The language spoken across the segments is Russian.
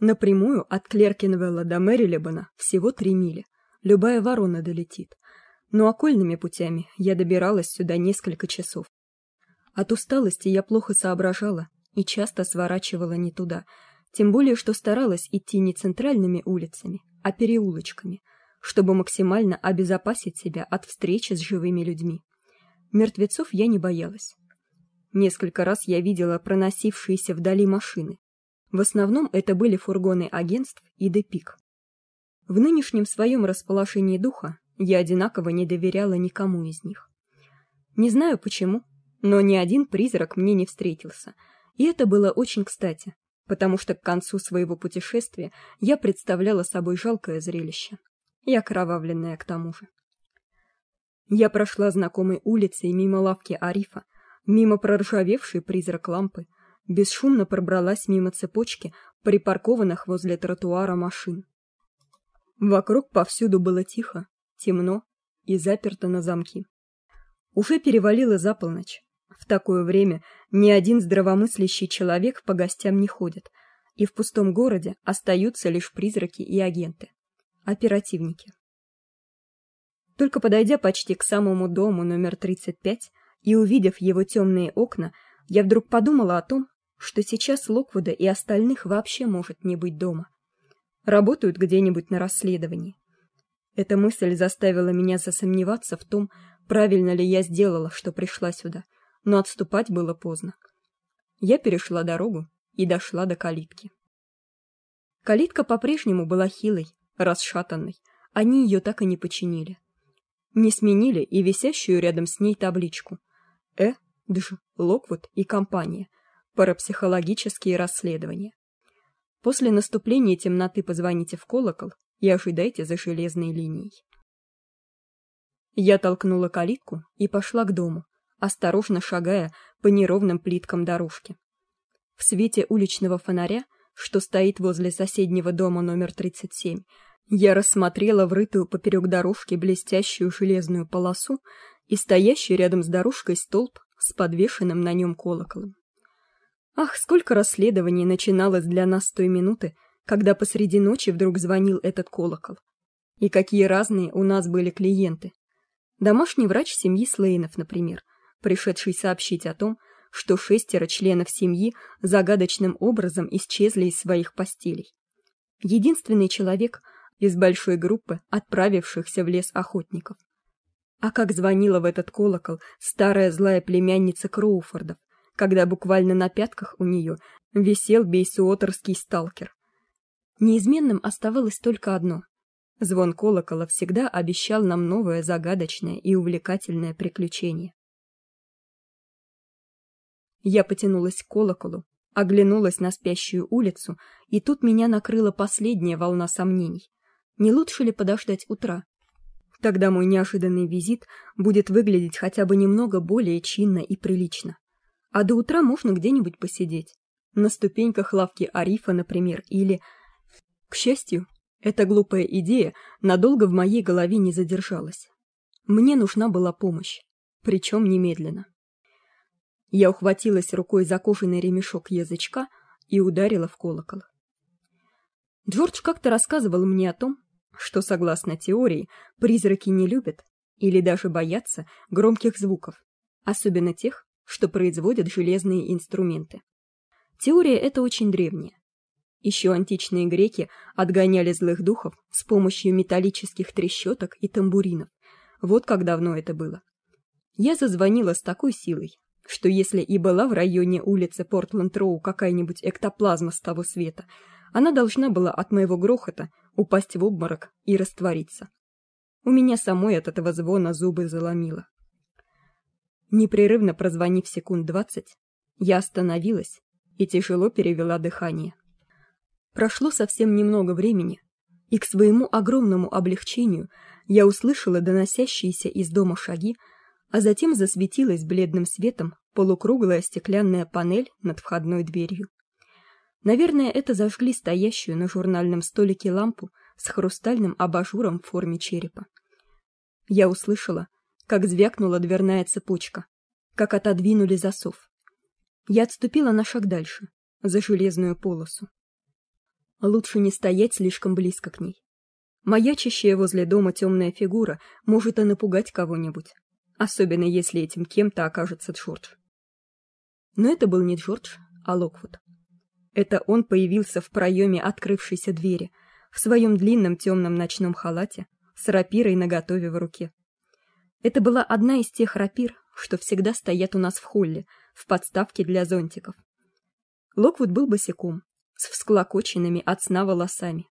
Напрямую от Клеркинвелла до Мэрилебона всего три мили. Любая ворона долетит. Но окольными путями я добиралась сюда несколько часов. От усталости я плохо соображала и часто сворачивала не туда, тем более что старалась идти не центральными улицами, а переулочками, чтобы максимально обезопасить себя от встречи с живыми людьми. Мертвецов я не боялась. Несколько раз я видела проносившиеся вдали машины. В основном это были фургоны агентств и депик. В нынешнем своем расположении духа я одинаково не доверяла никому из них. Не знаю почему, но ни один призрак мне не встретился, и это было очень кстати, потому что к концу своего путешествия я представляла собой жалкое зрелище, и окровавленное к тому же. Я прошла знакомой улицей мимо лавки Арифа, мимо проржавевшей призрак лампы, бесшумно пробралась мимо цепочки припаркованных возле тротуара машин. Вокруг повсюду было тихо, темно и заперто на замки. Уже перевалило за полночь. В такое время ни один здравомыслящий человек по гостям не ходит, и в пустом городе остаются лишь призраки и агенты, оперативники. Только подойдя почти к самому дому номер 35 и увидев его темные окна, я вдруг подумала о том, что сейчас Локвуда и остальных вообще может не быть дома. Работают где-нибудь на расследовании. Эта мысль заставила меня засомневаться в том, правильно ли я сделала, что пришла сюда — но отступать было поздно. Я перешла дорогу и дошла до калитки. Калитка по-прежнему была хилой, расшатанной. Они ее так и не починили. Не сменили и висящую рядом с ней табличку Э. Дж. Локвуд и компания. Парапсихологические расследования. После наступления темноты позвоните в колокол и ожидайте за железной линией. Я толкнула калитку и пошла к дому, осторожно шагая по неровным плиткам дорожки. В свете уличного фонаря, что стоит возле соседнего дома номер 37, я рассмотрела врытую поперек дорожки блестящую железную полосу и стоящий рядом с дорожкой столб с подвешенным на нем колоколом. Ах, сколько расследований начиналось для нас с той минуты, когда посреди ночи вдруг звонил этот колокол. И какие разные у нас были клиенты. Домашний врач семьи Слейнов, например, пришедший сообщить о том, что шестеро членов семьи загадочным образом исчезли из своих постелей. Единственный человек из большой группы отправившихся в лес охотников. А как звонила в этот колокол старая злая племянница Кроуфордов, когда буквально на пятках у нее висел бейсуотерский сталкер. Неизменным оставалось только одно. Звон колокола всегда обещал нам новое загадочное и увлекательное приключение. Я потянулась к колоколу, оглянулась на спящую улицу, и тут меня накрыла последняя волна сомнений. Не лучше ли подождать утра? Тогда мой неожиданный визит будет выглядеть хотя бы немного более чинно и прилично. А до утра можно где-нибудь посидеть. На ступеньках лавки Арифа, например, или... К счастью, эта глупая идея надолго в моей голове не задержалась. Мне нужна была помощь, причем немедленно. Я ухватилась рукой за кожаный ремешок язычка и ударила в колокол. Джордж как-то рассказывал мне о том, что, согласно теории, призраки не любят или даже боятся громких звуков, особенно тех, что производят железные инструменты. Теория эта очень древняя. Еще античные греки отгоняли злых духов с помощью металлических трещоток и тамбуринов. Вот как давно это было. Я зазвонила с такой силой, что если и была в районе улицы Портленд-Роу какая-нибудь эктоплазма с того света, она должна была от моего грохота упасть в обморок и раствориться. У меня самой от этого звона зубы заломило. Непрерывно прозвонив секунд двадцать, я остановилась и тяжело перевела дыхание. Прошло совсем немного времени, и к своему огромному облегчению я услышала доносящиеся из дома шаги, а затем засветилась бледным светом полукруглая стеклянная панель над входной дверью. Наверное, это зажгли стоящую на журнальном столике лампу с хрустальным абажуром в форме черепа. Я услышала, как звякнула дверная цепочка, как отодвинули засов. Я отступила на шаг дальше, за железную полосу. Лучше не стоять слишком близко к ней. Маячащая возле дома темная фигура может и напугать кого-нибудь, особенно если этим кем-то окажется Джордж. Но это был не Джордж, а Локвуд. Это он появился в проеме открывшейся двери, в своем длинном темном ночном халате, с рапирой наготове в руке. Это была одна из тех рапир, что всегда стоят у нас в холле, в подставке для зонтиков. Локвуд был босиком, с всклокоченными от сна волосами.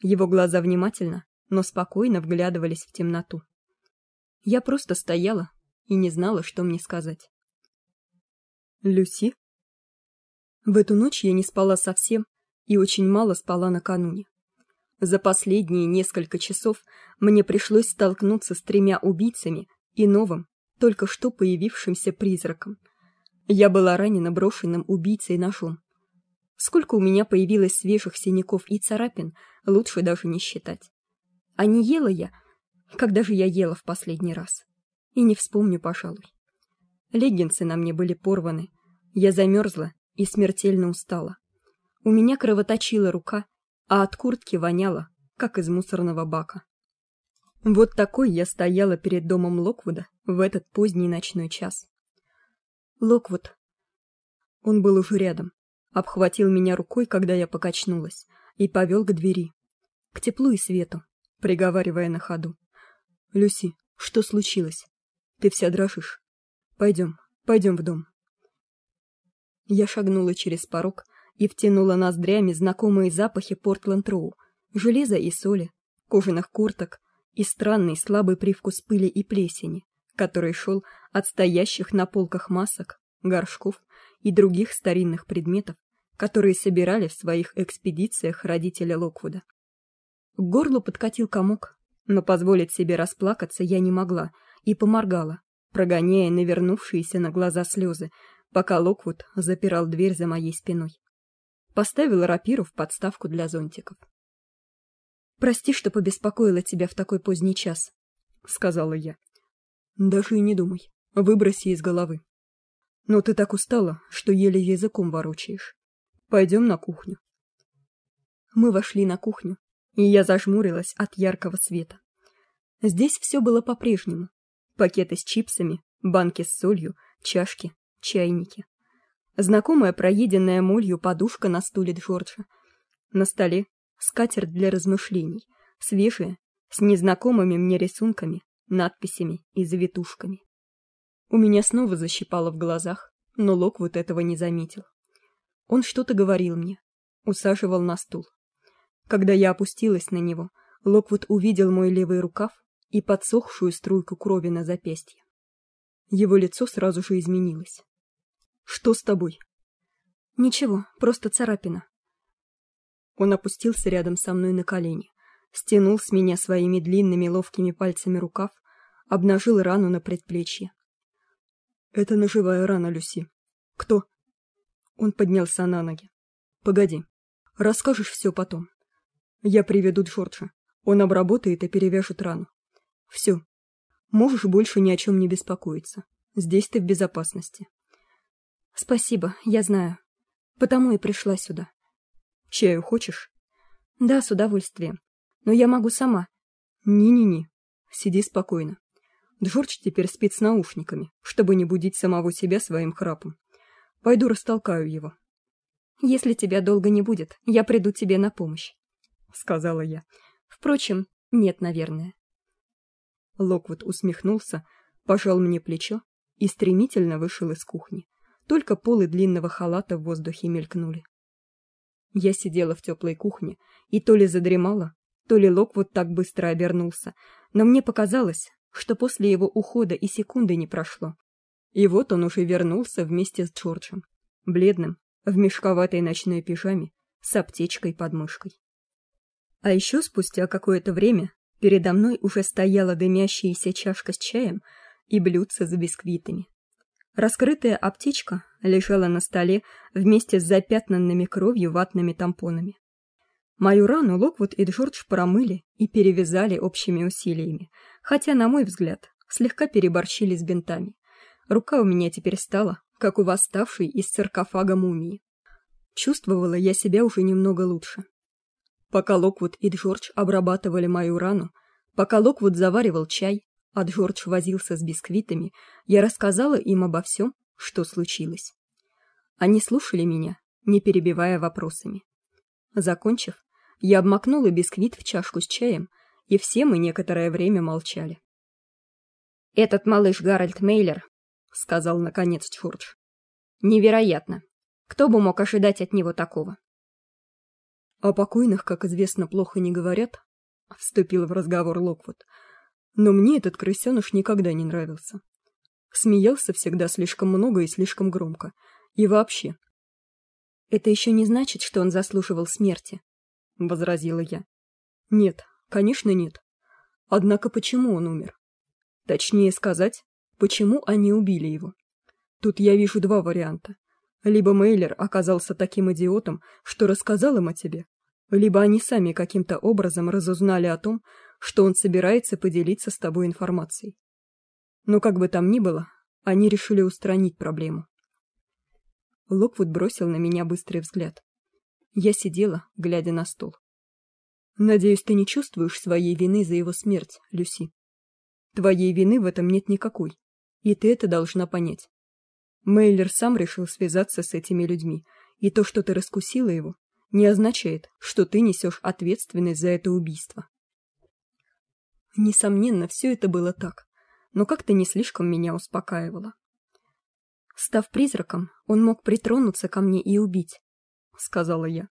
Его глаза внимательно, но спокойно вглядывались в темноту. Я просто стояла и не знала, что мне сказать. Люси? В эту ночь я не спала совсем и очень мало спала накануне. За последние несколько часов мне пришлось столкнуться с тремя убийцами и новым, только что появившимся призраком. Я была ранена брошенным убийцей ножом. Сколько у меня появилось свежих синяков и царапин, лучше даже не считать. А не ела я, когда же я ела в последний раз? И не вспомню, пожалуй. Леггинсы на мне были порваны. Я замерзла и смертельно устала. У меня кровоточила рука, а от куртки воняло, как из мусорного бака. Вот такой я стояла перед домом Локвуда в этот поздний ночной час. Локвуд. Он был уже рядом, обхватил меня рукой, когда я покачнулась, и повел к двери, к теплу и свету, приговаривая на ходу: "Люси, что случилось? Ты вся дрожишь. Пойдем, пойдем в дом". Я шагнула через порог и втянула ноздрями знакомые запахи Портленд-Роу, железа и соли, кожаных курток и странный слабый привкус пыли и плесени, который шел от стоящих на полках масок, горшков и других старинных предметов, которые собирали в своих экспедициях родители Локвуда. К горлу подкатил комок, но позволить себе расплакаться я не могла и поморгала, прогоняя навернувшиеся на глаза слезы, пока Локвуд запирал дверь за моей спиной поставил рапиру в подставку для зонтиков. Прости, что побеспокоила тебя в такой поздний час, сказала я. Даже и не думай, выброси из головы. Но ты так устала, что еле языком ворочаешь. Пойдем на кухню. Мы вошли на кухню, и я зажмурилась от яркого света. Здесь все было по-прежнему: пакеты с чипсами, банки с солью, чашки, чайники знакомая проеденная молью подушка на стуле Джорджа. На столе скатерть для размышлений, свежая, с незнакомыми мне рисунками, надписями и завитушками. У меня снова защипало в глазах, но Лок вот этого не заметил. Он что-то говорил мне, усаживал на стул. Когда я опустилась на него, Локвуд увидел мой левый рукав и подсохшую струйку крови на запястье. Его лицо сразу же изменилось. Что с тобой? Ничего, просто царапина. Он опустился рядом со мной на колени, стянул с меня своими длинными ловкими пальцами рукав, обнажил рану на предплечье. Это ножевая рана, Люси. Кто? Он поднялся на ноги. Погоди. Расскажешь все потом. Я приведу Джорджа. Он обработает и перевяжет рану. Все. Можешь больше ни о чем не беспокоиться. Здесь ты в безопасности. Спасибо, я знаю. Потому и пришла сюда. Чаю хочешь? Да, с удовольствием. Но я могу сама. Не-не-не. Сиди спокойно. Джордж теперь спит с наушниками, чтобы не будить самого себя своим храпом. Пойду растолкаю его. Если тебя долго не будет, я приду тебе на помощь, сказала я. Впрочем, нет, наверное. Локвуд усмехнулся, пожал мне плечо и стремительно вышел из кухни. Только полы длинного халата в воздухе мелькнули. Я сидела в теплой кухне и то ли задремала, то ли Локвуд так быстро обернулся, но мне показалось, что после его ухода и секунды не прошло. И вот он уже вернулся вместе с Джорджем, бледным, в мешковатой ночной пижаме, с аптечкой под мышкой. А еще спустя какое-то время передо мной уже стояла дымящаяся чашка с чаем и блюдце с бисквитами. Раскрытая аптечка лежала на столе вместе с запятнанными кровью ватными тампонами. Мою рану Локвуд и Джордж промыли и перевязали общими усилиями, хотя, на мой взгляд, слегка переборщили с бинтами. Рука у меня теперь стала, как у восставшей из саркофага мумии. Чувствовала я себя уже немного лучше, Пока Локвуд и Джордж обрабатывали мою рану, пока Локвуд заваривал чай, а Джордж возился с бисквитами, я рассказала им обо всем, что случилось. Они слушали меня, не перебивая вопросами. Закончив, я обмакнула бисквит в чашку с чаем, и все мы некоторое время молчали. «Этот малыш Гарольд Мейлер», — сказал наконец Джордж. «Невероятно. Кто бы мог ожидать от него такого?» «О покойных, как известно, плохо не говорят», — вступил в разговор Локвуд. «Но мне этот крысеныш никогда не нравился. Смеялся всегда слишком много и слишком громко. И вообще...» «Это еще не значит, что он заслуживал смерти», — возразила я. «Нет, конечно нет. Однако почему он умер? Точнее сказать, почему они убили его? Тут я вижу два варианта. Либо Мейлер оказался таким идиотом, что рассказал им о тебе, либо они сами каким-то образом разузнали о том, что он собирается поделиться с тобой информацией. Но как бы там ни было, они решили устранить проблему. Локвуд бросил на меня быстрый взгляд. Я сидела, глядя на стол. Надеюсь, ты не чувствуешь своей вины за его смерть, Люси. Твоей вины в этом нет никакой, и ты это должна понять. Мейлер сам решил связаться с этими людьми, и то, что ты раскусила его, не означает, что ты несешь ответственность за это убийство. Несомненно, все это было так, но как-то не слишком меня успокаивало. Став призраком, он мог притронуться ко мне и убить, сказала я.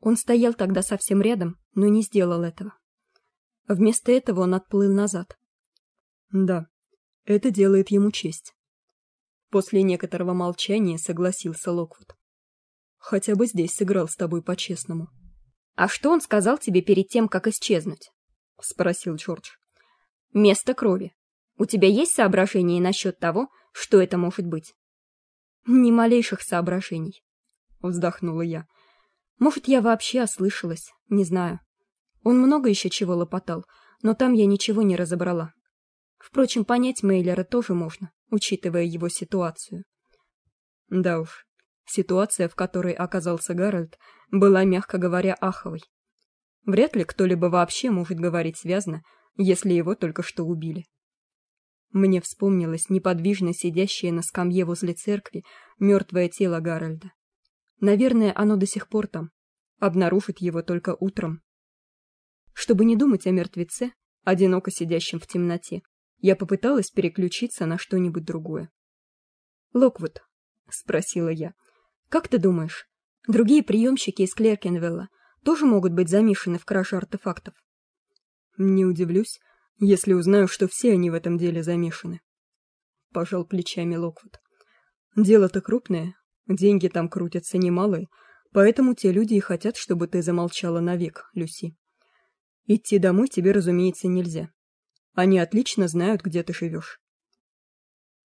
Он стоял тогда совсем рядом, но не сделал этого. Вместо этого он отплыл назад. Да, это делает ему честь. После некоторого молчания согласился Локвуд. Хотя бы здесь сыграл с тобой по-честному. А что он сказал тебе перед тем, как исчезнуть? Спросил Джордж. Место крови. У тебя есть соображения насчет того, что это может быть? Ни малейших соображений, вздохнула я. Может, я вообще ослышалась, не знаю. Он много еще чего лопотал, но там я ничего не разобрала. Впрочем, понять Мейлера тоже можно, учитывая его ситуацию. Да уж, ситуация, в которой оказался Гарольд, была, мягко говоря, аховой. Вряд ли кто-либо вообще может говорить связно, если его только что убили. Мне вспомнилось неподвижно сидящее на скамье возле церкви мертвое тело Гарольда. Наверное, оно до сих пор там. Обнаружит его только утром. Чтобы не думать о мертвеце, одиноко сидящем в темноте, я попыталась переключиться на что-нибудь другое. «Локвуд», — спросила я, — «как ты думаешь, другие приемщики из Клеркенвелла тоже могут быть замешаны в краже артефактов?» «Не удивлюсь, если узнаю, что все они в этом деле замешаны», — пожал плечами Локвуд. «Дело-то крупное, деньги там крутятся немалые, поэтому те люди и хотят, чтобы ты замолчала навек, Люси. Идти домой тебе, разумеется, нельзя. Они отлично знают, где ты живешь.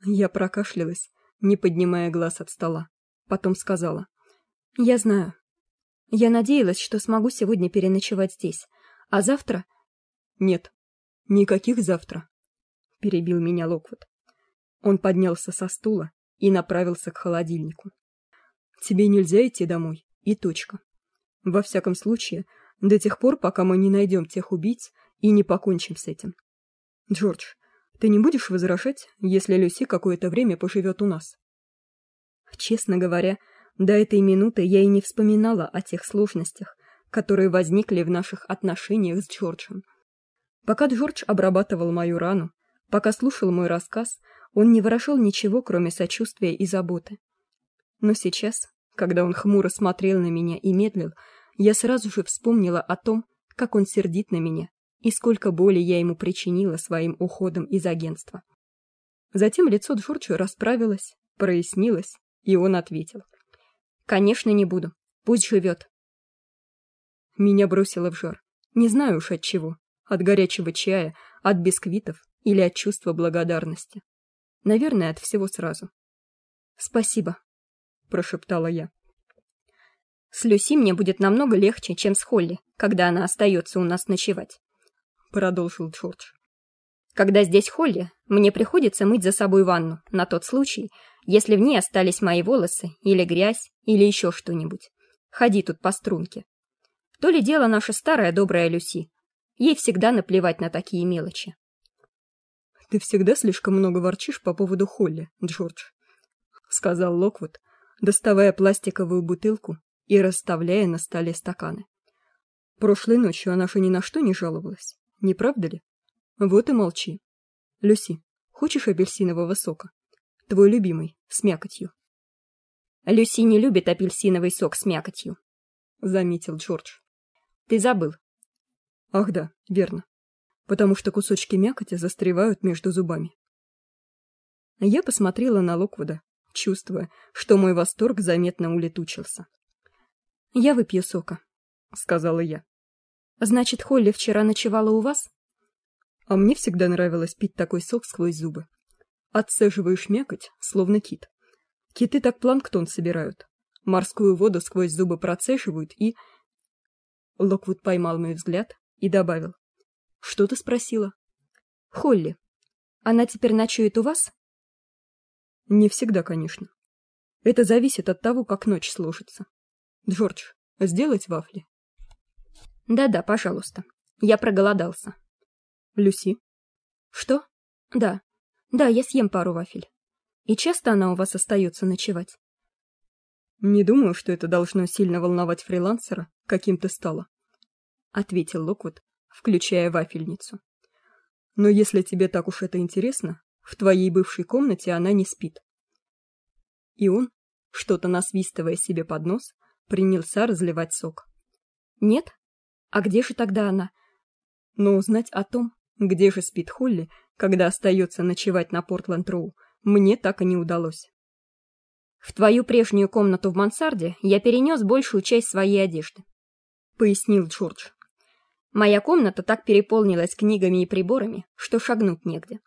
Я прокашлялась, не поднимая глаз от стола. Потом сказала. «Я знаю. Я надеялась, что смогу сегодня переночевать здесь. А завтра...» «Нет, никаких завтра», — перебил меня Локвуд. Он поднялся со стула и направился к холодильнику. «Тебе нельзя идти домой, и точка. Во всяком случае, до тех пор, пока мы не найдем тех убийц и не покончим с этим. Джордж, ты не будешь возражать, если Люси какое-то время поживет у нас? Честно говоря, до этой минуты я и не вспоминала о тех сложностях, которые возникли в наших отношениях с Джорджем. Пока Джордж обрабатывал мою рану, пока слушал мой рассказ, он не выражал ничего, кроме сочувствия и заботы. Но сейчас, когда он хмуро смотрел на меня и медлил, я сразу же вспомнила о том, как он сердит на меня и сколько боли я ему причинила своим уходом из агентства. Затем лицо Джорджа расправилось, прояснилось, и он ответил. «Конечно, не буду. Пусть живет». Меня бросило в жар. Не знаю уж от чего. От горячего чая, от бисквитов или от чувства благодарности. Наверное, от всего сразу. «Спасибо», — прошептала я. «С Люси мне будет намного легче, чем с Холли, когда она остается у нас ночевать. — продолжил Джордж. «Когда здесь Холли, мне приходится мыть за собой ванну, на тот случай, если в ней остались мои волосы, или грязь, или еще что-нибудь. Ходи тут по струнке. То ли дело наша старая добрая Люси. Ей всегда наплевать на такие мелочи. «Ты всегда слишком много ворчишь по поводу Холли, Джордж», — сказал Локвуд, доставая пластиковую бутылку и расставляя на столе стаканы. «Прошлой ночью она же ни на что не жаловалась, не правда ли? Вот и молчи. Люси, хочешь апельсинового сока? Твой любимый, с мякотью». «Люси не любит апельсиновый сок с мякотью», — заметил Джордж. «Ты забыл». «Ах да, верно потому что кусочки мякоти застревают между зубами. Я посмотрела на Локвуда, чувствуя, что мой восторг заметно улетучился. «Я выпью сока», — сказала я. «Значит, Холли вчера ночевала у вас?» А мне всегда нравилось пить такой сок сквозь зубы. Отцеживаешь мякоть, словно кит. Киты так планктон собирают. Морскую воду сквозь зубы процеживают и... Локвуд поймал мой взгляд и добавил. Что ты спросила? Холли. Она теперь ночует у вас? Не всегда, конечно. Это зависит от того, как ночь сложится. Джордж, сделать вафли? Да-да, пожалуйста. Я проголодался. Люси? Что? Да. Да, я съем пару вафель. И часто она у вас остается ночевать? Не думаю, что это должно сильно волновать фрилансера, каким ты стала, ответил Локвуд, включая вафельницу. Но если тебе так уж это интересно, в твоей бывшей комнате она не спит. И он, что-то насвистывая себе под нос, принялся разливать сок. Нет? А где же тогда она? Но узнать о том, где же спит Холли, когда остается ночевать на Портленд-Роу, мне так и не удалось. В твою прежнюю комнату в мансарде я перенес большую часть своей одежды, пояснил Джордж. Моя комната так переполнилась книгами и приборами, что шагнуть негде.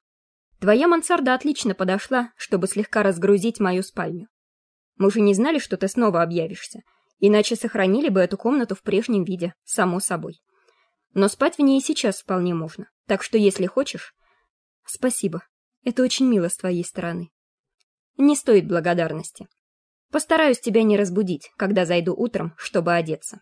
Твоя мансарда отлично подошла, чтобы слегка разгрузить мою спальню. Мы же не знали, что ты снова объявишься, иначе сохранили бы эту комнату в прежнем виде, само собой. Но спать в ней сейчас вполне можно, так что если хочешь... Спасибо, это очень мило с твоей стороны. Не стоит благодарности. Постараюсь тебя не разбудить, когда зайду утром, чтобы одеться.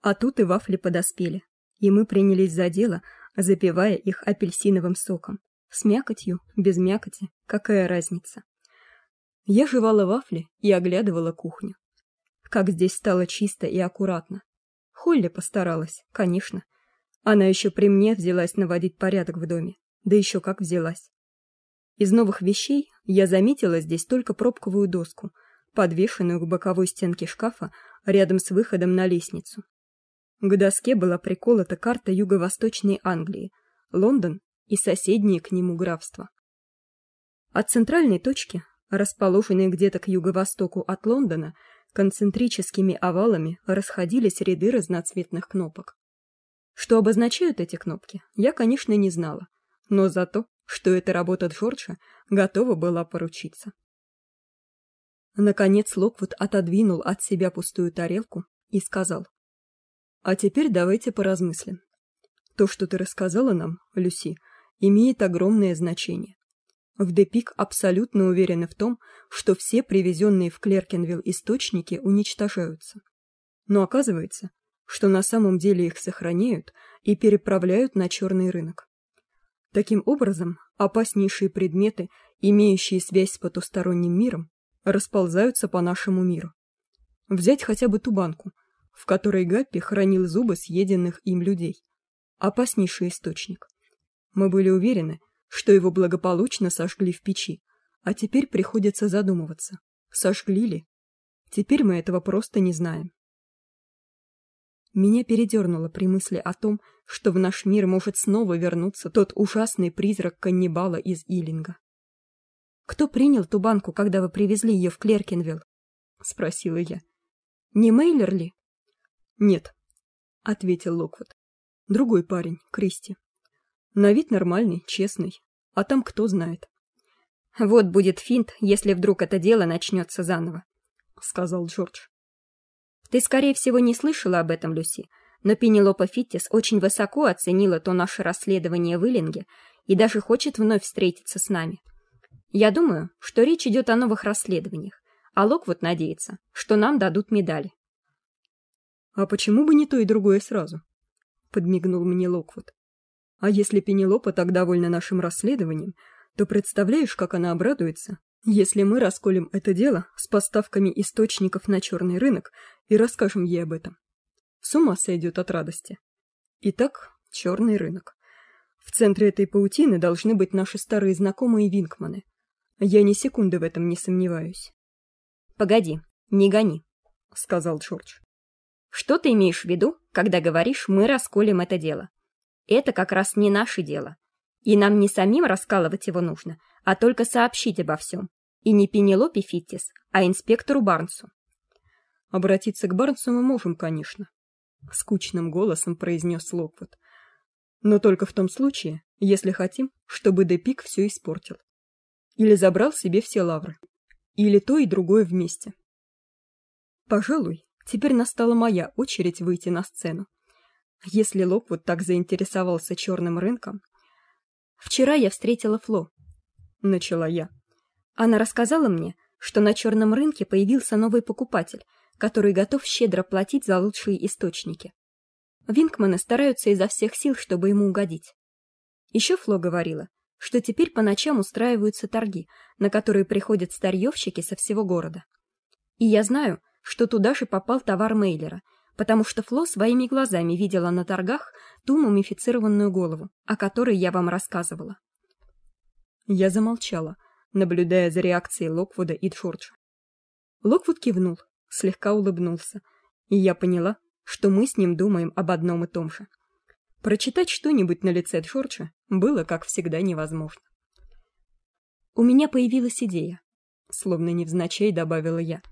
А тут и вафли подоспели и мы принялись за дело, запивая их апельсиновым соком. С мякотью, без мякоти, какая разница? Я жевала вафли и оглядывала кухню. Как здесь стало чисто и аккуратно. Холли постаралась, конечно. Она еще при мне взялась наводить порядок в доме. Да еще как взялась. Из новых вещей я заметила здесь только пробковую доску, подвешенную к боковой стенке шкафа рядом с выходом на лестницу. К доске была приколота карта юго-восточной Англии, Лондон и соседние к нему графства. От центральной точки, расположенной где-то к юго-востоку от Лондона, концентрическими овалами расходились ряды разноцветных кнопок. Что обозначают эти кнопки, я, конечно, не знала, но за то, что это работа Джорджа, готова была поручиться. Наконец Локвуд отодвинул от себя пустую тарелку и сказал: а теперь давайте поразмыслим. То, что ты рассказала нам, Люси, имеет огромное значение. В Депик абсолютно уверены в том, что все привезенные в Клеркенвилл источники уничтожаются. Но оказывается, что на самом деле их сохраняют и переправляют на черный рынок. Таким образом, опаснейшие предметы, имеющие связь с потусторонним миром, расползаются по нашему миру. Взять хотя бы ту банку, в которой Гаппи хранил зубы съеденных им людей. Опаснейший источник. Мы были уверены, что его благополучно сожгли в печи, а теперь приходится задумываться, сожгли ли. Теперь мы этого просто не знаем. Меня передернуло при мысли о том, что в наш мир может снова вернуться тот ужасный призрак каннибала из Илинга. «Кто принял ту банку, когда вы привезли ее в Клеркенвилл?» — спросила я. «Не Мейлер ли?» «Нет», — ответил Локвуд. «Другой парень, Кристи. На вид нормальный, честный, а там кто знает». «Вот будет финт, если вдруг это дело начнется заново», — сказал Джордж. «Ты, скорее всего, не слышала об этом, Люси, но Пенелопа Фиттис очень высоко оценила то наше расследование в Иллинге и даже хочет вновь встретиться с нами. Я думаю, что речь идет о новых расследованиях, а Локвуд надеется, что нам дадут медали. А почему бы не то и другое сразу? Подмигнул мне Локвуд. А если Пенелопа так довольна нашим расследованием, то представляешь, как она обрадуется, если мы расколем это дело с поставками источников на черный рынок и расскажем ей об этом. С ума сойдет от радости. Итак, черный рынок. В центре этой паутины должны быть наши старые знакомые Винкманы. Я ни секунды в этом не сомневаюсь. Погоди, не гони, сказал Джордж. Что ты имеешь в виду, когда говоришь «мы расколем это дело»? Это как раз не наше дело. И нам не самим раскалывать его нужно, а только сообщить обо всем. И не Пенелопе Фиттис, а инспектору Барнсу. Обратиться к Барнсу мы можем, конечно. Скучным голосом произнес Локвуд. Но только в том случае, если хотим, чтобы Депик все испортил. Или забрал себе все лавры. Или то и другое вместе. Пожалуй, теперь настала моя очередь выйти на сцену. Если Локвуд так заинтересовался черным рынком... Вчера я встретила Фло. Начала я. Она рассказала мне, что на черном рынке появился новый покупатель, который готов щедро платить за лучшие источники. Винкманы стараются изо всех сил, чтобы ему угодить. Еще Фло говорила, что теперь по ночам устраиваются торги, на которые приходят старьевщики со всего города. И я знаю, что туда же попал товар Мейлера, потому что Фло своими глазами видела на торгах ту мумифицированную голову, о которой я вам рассказывала. Я замолчала, наблюдая за реакцией Локвуда и Джорджа. Локвуд кивнул, слегка улыбнулся, и я поняла, что мы с ним думаем об одном и том же. Прочитать что-нибудь на лице Джорджа было, как всегда, невозможно. У меня появилась идея, словно невзначай добавила я.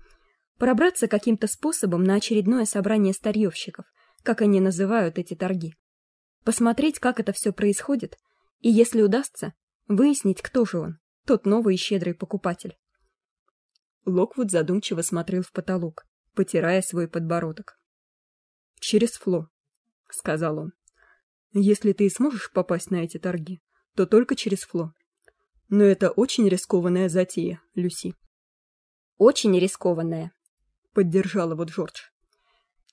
Пробраться каким-то способом на очередное собрание старьевщиков, как они называют эти торги. Посмотреть, как это все происходит, и если удастся, выяснить, кто же он, тот новый и щедрый покупатель. Локвуд задумчиво смотрел в потолок, потирая свой подбородок. «Через Фло», — сказал он. «Если ты и сможешь попасть на эти торги, то только через Фло. Но это очень рискованная затея, Люси». «Очень рискованная», — поддержал его Джордж.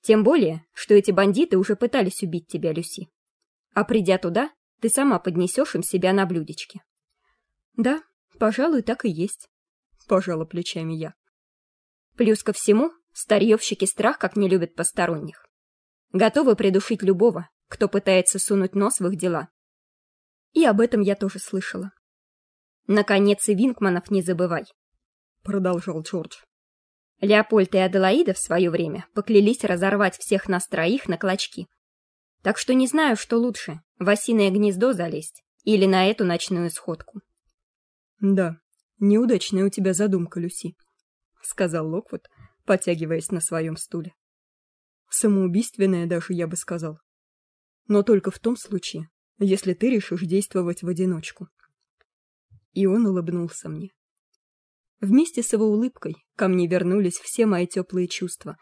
«Тем более, что эти бандиты уже пытались убить тебя, Люси. А придя туда, ты сама поднесешь им себя на блюдечке». «Да, пожалуй, так и есть», — пожала плечами я. Плюс ко всему, старьевщики страх как не любят посторонних. Готовы придушить любого, кто пытается сунуть нос в их дела. И об этом я тоже слышала. Наконец и Винкманов не забывай, продолжал Джордж. Леопольд и Аделаида в свое время поклялись разорвать всех нас троих на клочки. Так что не знаю, что лучше, в осиное гнездо залезть или на эту ночную сходку. Да, неудачная у тебя задумка, Люси, сказал Локвуд, потягиваясь на своем стуле. Самоубийственная даже, я бы сказал. Но только в том случае, если ты решишь действовать в одиночку. И он улыбнулся мне. Вместе с его улыбкой ко мне вернулись все мои теплые чувства.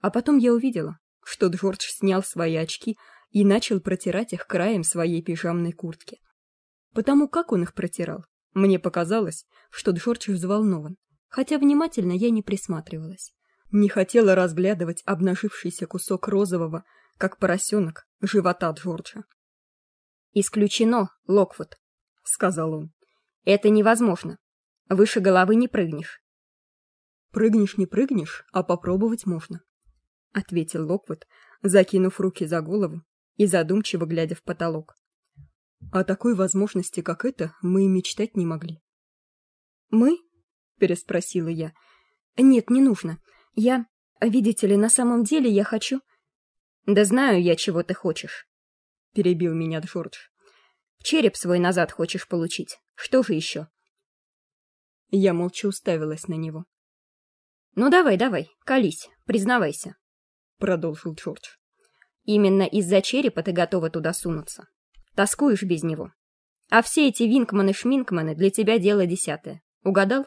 А потом я увидела, что Джордж снял свои очки и начал протирать их краем своей пижамной куртки. Потому как он их протирал, мне показалось, что Джордж взволнован, хотя внимательно я не присматривалась. Не хотела разглядывать обнажившийся кусок розового, как поросенок, живота Джорджа. «Исключено, Локвуд», — сказал он. «Это невозможно. Выше головы не прыгнешь». «Прыгнешь не прыгнешь, а попробовать можно», — ответил Локвуд, закинув руки за голову и задумчиво глядя в потолок. О такой возможности, как это, мы и мечтать не могли. «Мы?» — переспросила я. «Нет, не нужно. Я... Видите ли, на самом деле я хочу...» «Да знаю я, чего ты хочешь», — перебил меня Джордж. «Череп свой назад хочешь получить. Что же еще?» Я молча уставилась на него. «Ну давай, давай, колись, признавайся», — продолжил Джордж. «Именно из-за черепа ты готова туда сунуться». Тоскуешь без него. А все эти Винкманы-шминкманы для тебя дело десятое. Угадал?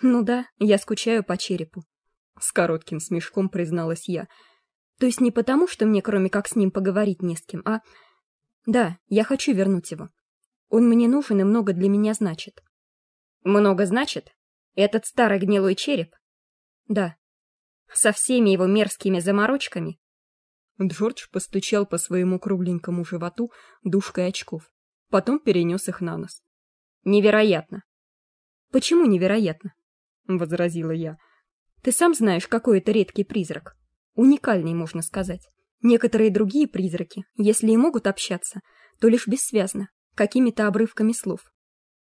Ну да, я скучаю по черепу. С коротким смешком призналась я. То есть не потому, что мне кроме как с ним поговорить не с кем, а... Да, я хочу вернуть его. Он мне нужен и много для меня значит. Много значит? Этот старый гнилой череп? Да. Со всеми его мерзкими заморочками? Джордж постучал по своему кругленькому животу дужкой очков, потом перенес их на нос. Невероятно. Почему невероятно? возразила я. Ты сам знаешь, какой это редкий призрак. Уникальный, можно сказать. Некоторые другие призраки, если и могут общаться, то лишь бессвязно, какими-то обрывками слов.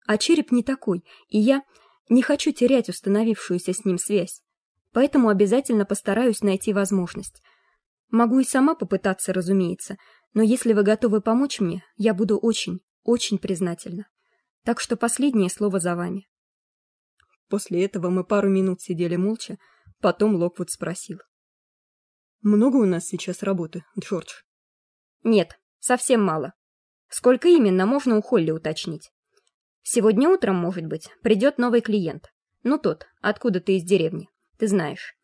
А череп не такой, и я не хочу терять установившуюся с ним связь. Поэтому обязательно постараюсь найти возможность. Могу и сама попытаться, разумеется, но если вы готовы помочь мне, я буду очень, очень признательна. Так что последнее слово за вами. После этого мы пару минут сидели молча, потом Локвуд спросил: "Много у нас сейчас работы, Джордж?" "Нет, совсем мало. Сколько именно, можно у Холли уточнить. Сегодня утром, может быть, придет новый клиент. Ну тот, откуда ты из деревни. Ты знаешь.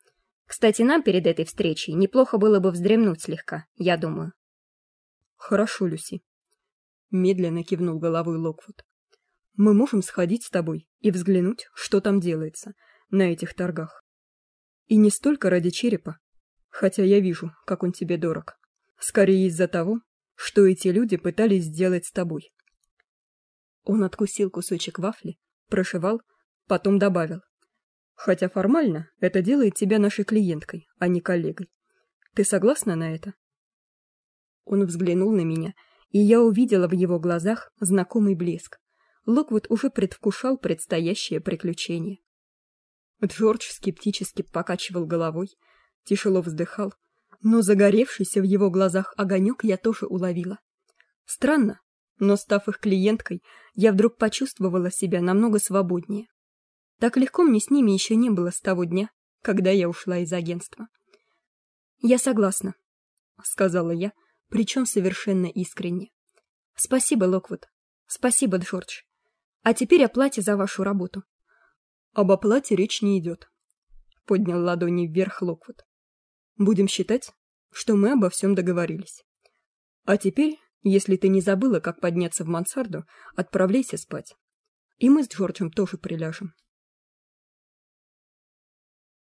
Кстати, нам перед этой встречей неплохо было бы вздремнуть слегка, я думаю. Хорошо, Люси. Медленно кивнул головой Локвуд. Мы можем сходить с тобой и взглянуть, что там делается на этих торгах. И не столько ради черепа, хотя я вижу, как он тебе дорог. Скорее из-за того, что эти люди пытались сделать с тобой. Он откусил кусочек вафли, прошивал, потом добавил: "Хотя формально это делает тебя нашей клиенткой, а не коллегой. Ты согласна на это?" Он взглянул на меня, и я увидела в его глазах знакомый блеск. Локвуд уже предвкушал предстоящее приключение. Джордж скептически покачивал головой, тяжело вздыхал, но загоревшийся в его глазах огонек я тоже уловила. Странно, но став их клиенткой, я вдруг почувствовала себя намного свободнее. Так легко мне с ними еще не было с того дня, когда я ушла из агентства. Я согласна, сказала я, причем совершенно искренне. Спасибо, Локвуд. Спасибо, Джордж. А теперь о плате за вашу работу. Об оплате речь не идет. Поднял ладони вверх Локвуд. Будем считать, что мы обо всем договорились. А теперь, если ты не забыла, как подняться в мансарду, отправляйся спать. И мы с Джорджем тоже приляжем.